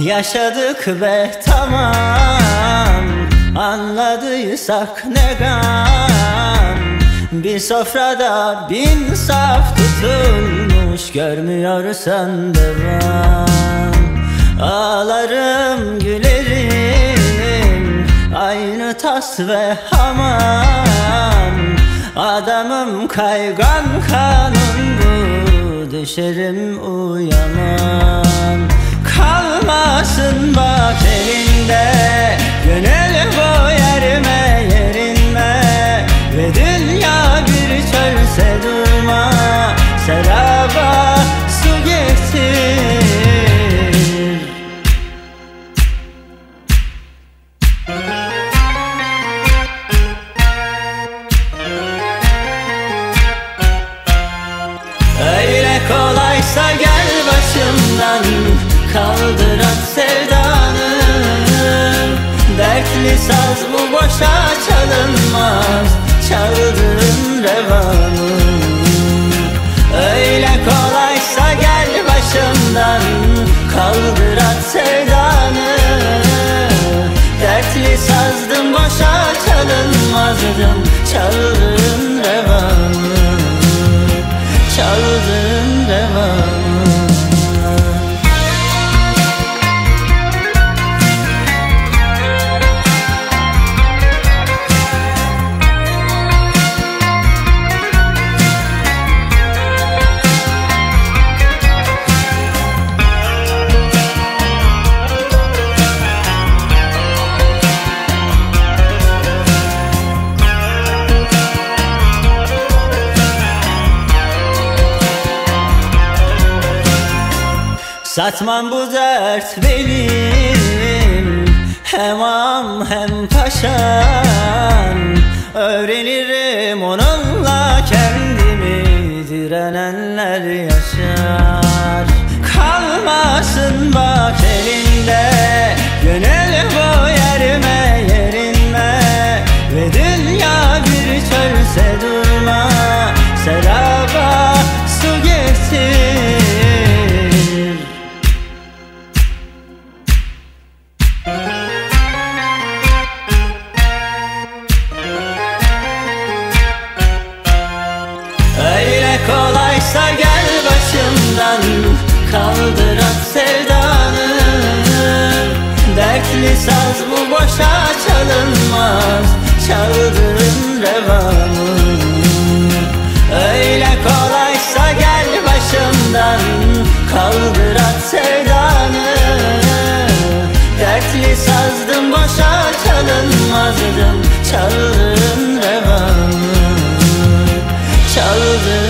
Yaşadık ve tamam Anladıysak ne gam? Bir sofrada bin saf tutulmuş Görmüyorsan devam. Ağlarım gülerim Aynı tas ve hamam. Adamım kaygan kanun bu Düşerim uyanam Kalmasın bak elinde. Gönül bu yerime yerinme Ve dünya bir çölse durma. Seraba su getir. Öyle kolaysa gel başımdan Kaldır at sevdanı Dertli saz bu boşa çalınmaz Çaldığın revanı Öyle kolaysa gel başımdan Kaldır at sevdanı Dertli sazdım boşa çalınmazdım Çaldığın Satmam bu dert benim. Hem am hem paşam Öğrenirim onunla kendimi. Direnenler yaşar. Kalmasın bak elinde. Gönül bu yerime yerinme Ve dünya bir çölse durma. Seraba Kaldır at sevdanı. Dertli saz bu boşa çalınmaz Çaldığın revanı Öyle kolaysa gel başımdan Kaldır at sevdanı. Dertli sazdım boşa çalınmazdım Çaldığın revanı Çaldığın